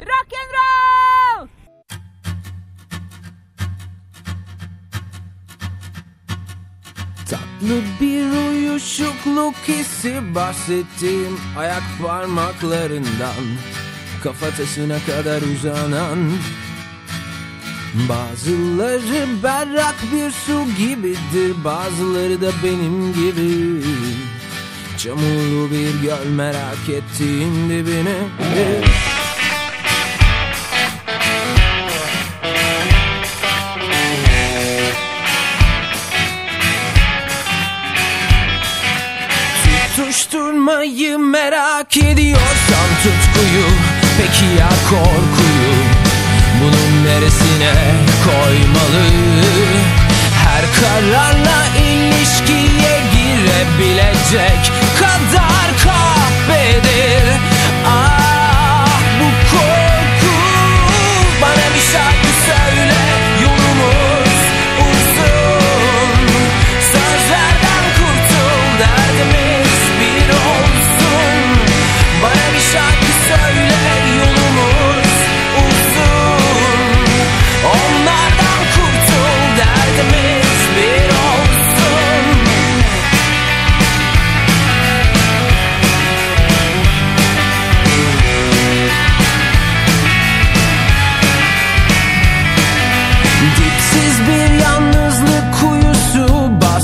rock and roll. Tatlı bir uyuşukluk hissi bahsettiğim ayak parmaklarından Kafatasına kadar uzanan Bazıları berrak bir su gibidir Bazıları da benim gibi Çamurlu bir göl merak ettiğin dibine Tutuşturmayı merak ediyorsan tutkuyu Peki ya korkuyu? Bunun neresine koymalı? Her kararla ilişkiye girebilecek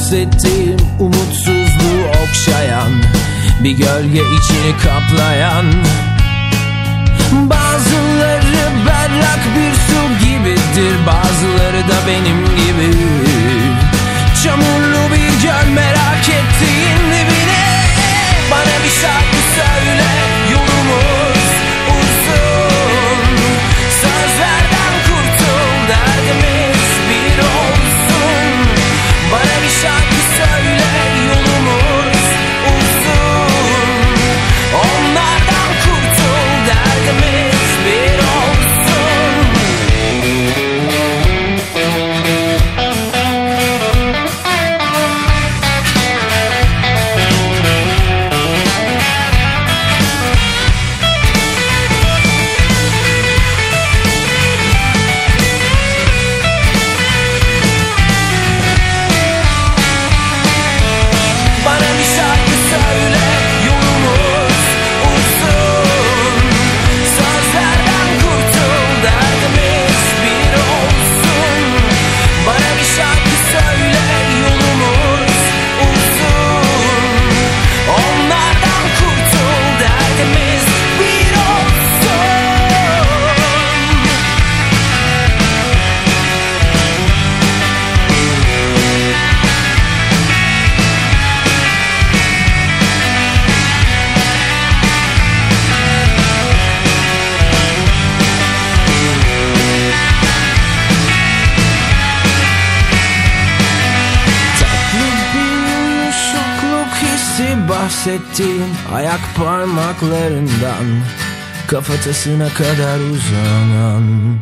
kuyusu bahsettiğim umutsuzluğu okşayan Bir gölge içini kaplayan Bazıları berrak bir su hissi bahsettiğim ayak parmaklarından Kafatasına kadar uzanan